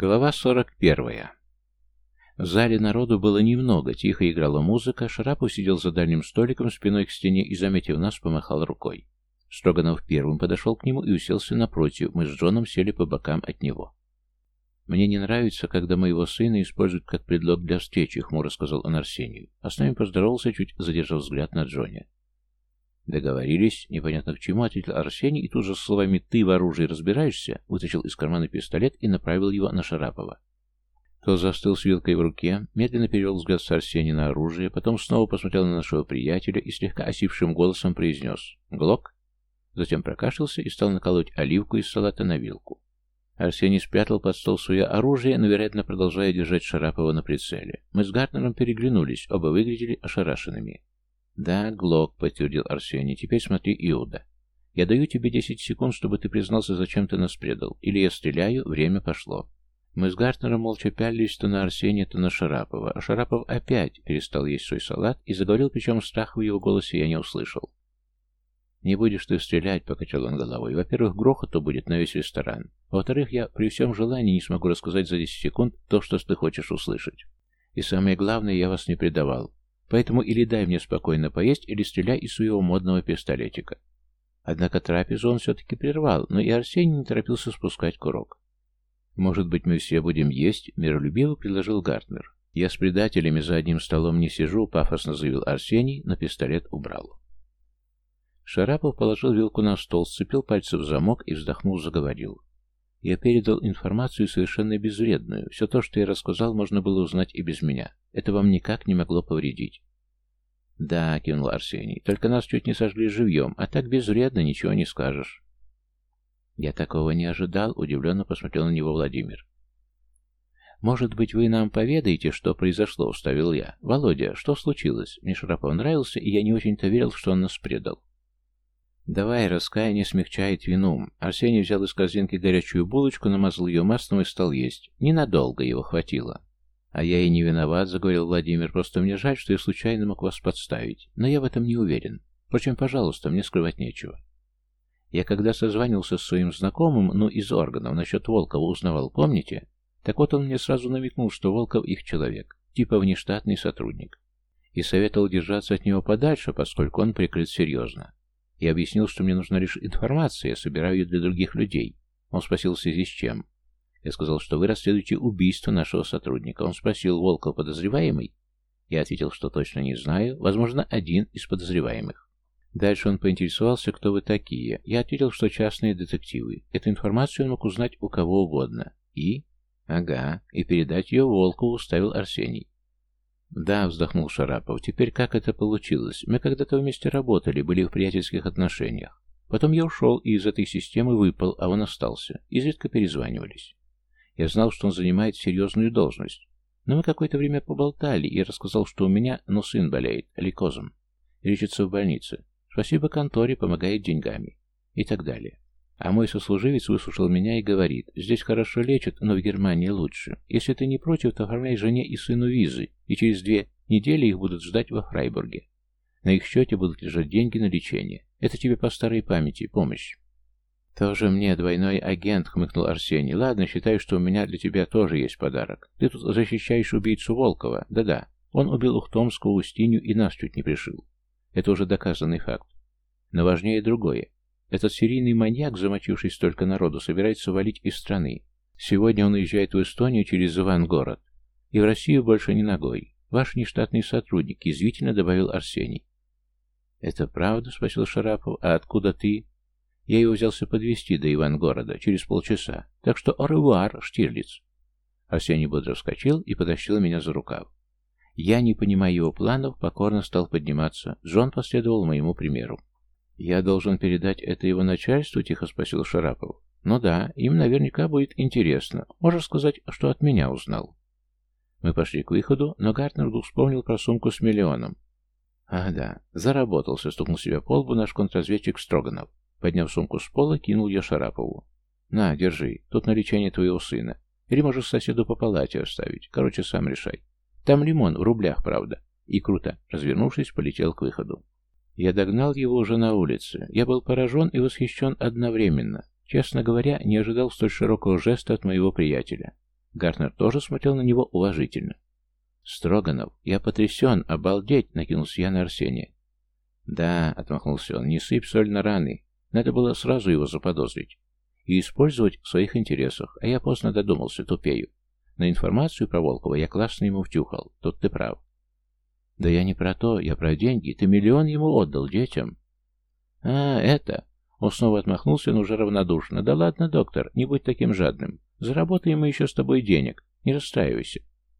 Глава 41. В зале народу было немного, тихо играла музыка, Шарапов сидел за дальним столиком спиной к стене и, заметив нас, помахал рукой. Строганов первым подошел к нему и уселся напротив, мы с Джоном сели по бокам от него. «Мне не нравится, когда моего сына используют как предлог для встречи», — хмуро сказал он Арсению, а с нами поздоровался, чуть задержав взгляд на Джоне. «Договорились, непонятно к чему», — ответил Арсений, и тут же словами «ты в оружии разбираешься» вытащил из кармана пистолет и направил его на Шарапова. Тот застыл с вилкой в руке, медленно перевел взгляд с Арсения на оружие, потом снова посмотрел на нашего приятеля и слегка осипшим голосом произнес «Глок?». Затем прокашлялся и стал наколоть оливку из салата на вилку. Арсений спрятал под стол свое оружие, но, вероятно, продолжая держать Шарапова на прицеле. Мы с Гартнером переглянулись, оба выглядели ошарашенными. «Да, Глок», — подтвердил Арсений. «Теперь смотри, Иуда. Я даю тебе десять секунд, чтобы ты признался, зачем ты нас предал. Или я стреляю, время пошло». Мы с Гартнером молча пялились то на Арсения, то на Шарапова, а Шарапов опять перестал есть свой салат и заговорил, причем страх в его голосе я не услышал. «Не будешь ты стрелять», — покачал он головой. «Во-первых, грохоту будет на весь ресторан. Во-вторых, я при всем желании не смогу рассказать за десять секунд то, что ты хочешь услышать. И самое главное, я вас не предавал. Поэтому или дай мне спокойно поесть, или стреляй из своего модного пистолетика. Однако трапезу он все-таки прервал, но и Арсений не торопился спускать курок. «Может быть, мы все будем есть?» — миролюбиво предложил Гартнер. «Я с предателями за одним столом не сижу», — пафосно заявил Арсений, но пистолет убрал. Шарапов положил вилку на стол, сцепил пальцы в замок и, вздохнув, заговорил. Я передал информацию совершенно безвредную. Все то, что я рассказал, можно было узнать и без меня. Это вам никак не могло повредить. «Да», — кивнул Арсений, — «только нас чуть не сожгли живьем, а так безвредно ничего не скажешь». «Я такого не ожидал», — удивленно посмотрел на него Владимир. «Может быть, вы нам поведаете, что произошло?» — вставил я. «Володя, что случилось? Мне Шарапов нравился, и я не очень-то верил, что он нас предал». «Давай, раскаяние смягчает вину». Арсений взял из корзинки горячую булочку, намазал ее маслом и стал есть. Ненадолго его хватило. «А я и не виноват», — заговорил Владимир. «Просто мне жаль, что я случайно мог вас подставить. Но я в этом не уверен. Впрочем, пожалуйста, мне скрывать нечего». Я когда созванивался с своим знакомым, ну, из органов, насчет Волкова узнавал, помните? Так вот он мне сразу намекнул, что Волков их человек, типа внештатный сотрудник. И советовал держаться от него подальше, поскольку он прикрыт серьезно. Я объяснил, что мне нужна лишь информация, я собираю ее для других людей. Он спросил в связи с чем. Я сказал, что вы расследуете убийство нашего сотрудника. Он спросил, Волков подозреваемый? Я ответил, что точно не знаю. Возможно, один из подозреваемых. Дальше он поинтересовался, кто вы такие. Я ответил, что частные детективы. Эту информацию он мог узнать у кого угодно. И? Ага. И передать ее Волкову ставил Арсений. «Да», — вздохнул Шарапов, — «теперь как это получилось? Мы когда-то вместе работали, были в приятельских отношениях. Потом я ушел и из этой системы выпал, а он остался. Изредка перезванивались. Я знал, что он занимает серьезную должность. Но мы какое-то время поболтали, и я рассказал, что у меня, но сын болеет, лейкозом. Лечится в больнице. Спасибо конторе, помогает деньгами. И так далее. А мой сослуживец выслушал меня и говорит, здесь хорошо лечат, но в Германии лучше. Если ты не против, то оформляй жене и сыну визы, и через две недели их будут ждать во Фрайбурге. На их счете будут лежать деньги на лечение. Это тебе по старой памяти, помощь. «Тоже мне двойной агент», — хмыкнул Арсений. «Ладно, считаю, что у меня для тебя тоже есть подарок. Ты тут защищаешь убийцу Волкова. Да-да, он убил Ухтомскую, Устинью и нас чуть не пришил. Это уже доказанный факт. Но важнее другое. Этот серийный маньяк, замочивший столько народу, собирается валить из страны. Сегодня он уезжает в Эстонию через Ивангород. И в Россию больше не ногой. Ваш нештатный сотрудник, язвительно добавил Арсений. «Это правда?» — спросил Шарапов. «А откуда ты?» «Я его взялся подвести до Ивангорода через полчаса. Так что оревуар, Штирлиц». Арсений бодро вскочил и потащил меня за рукав. Я, не понимая его планов, покорно стал подниматься. Джон последовал моему примеру. «Я должен передать это его начальству?» — тихо спросил Шарапов. «Ну да, им наверняка будет интересно. Можешь сказать, что от меня узнал?» Мы пошли к выходу, но Гартнер вдруг вспомнил про сумку с миллионом. «Ах да, заработался», — стукнул себя по лбу наш контрразведчик Строганов. Подняв сумку с пола, кинул ее Шарапову. «На, держи, тут на лечение твоего сына. Или можешь соседу по палате оставить. Короче, сам решай. Там лимон, в рублях, правда». И круто, развернувшись, полетел к выходу. Я догнал его уже на улице. Я был поражен и восхищен одновременно. Честно говоря, не ожидал столь широкого жеста от моего приятеля. Гартнер тоже смотрел на него уважительно. «Строганов, я потрясен, обалдеть!» — накинулся я на Арсения. «Да», — отмахнулся он, — «не сыпь соль на раны. Надо было сразу его заподозрить. И использовать в своих интересах, а я поздно додумался, тупею. На информацию про Волкова я классно ему втюхал. Тут ты прав. Да я не про то, я про деньги. Ты миллион ему отдал детям. А, это... Он снова отмахнулся, но уже равнодушно. Да ладно, доктор, не будь таким жадным. Заработаем мы еще с тобой денег. Не расстраивайся.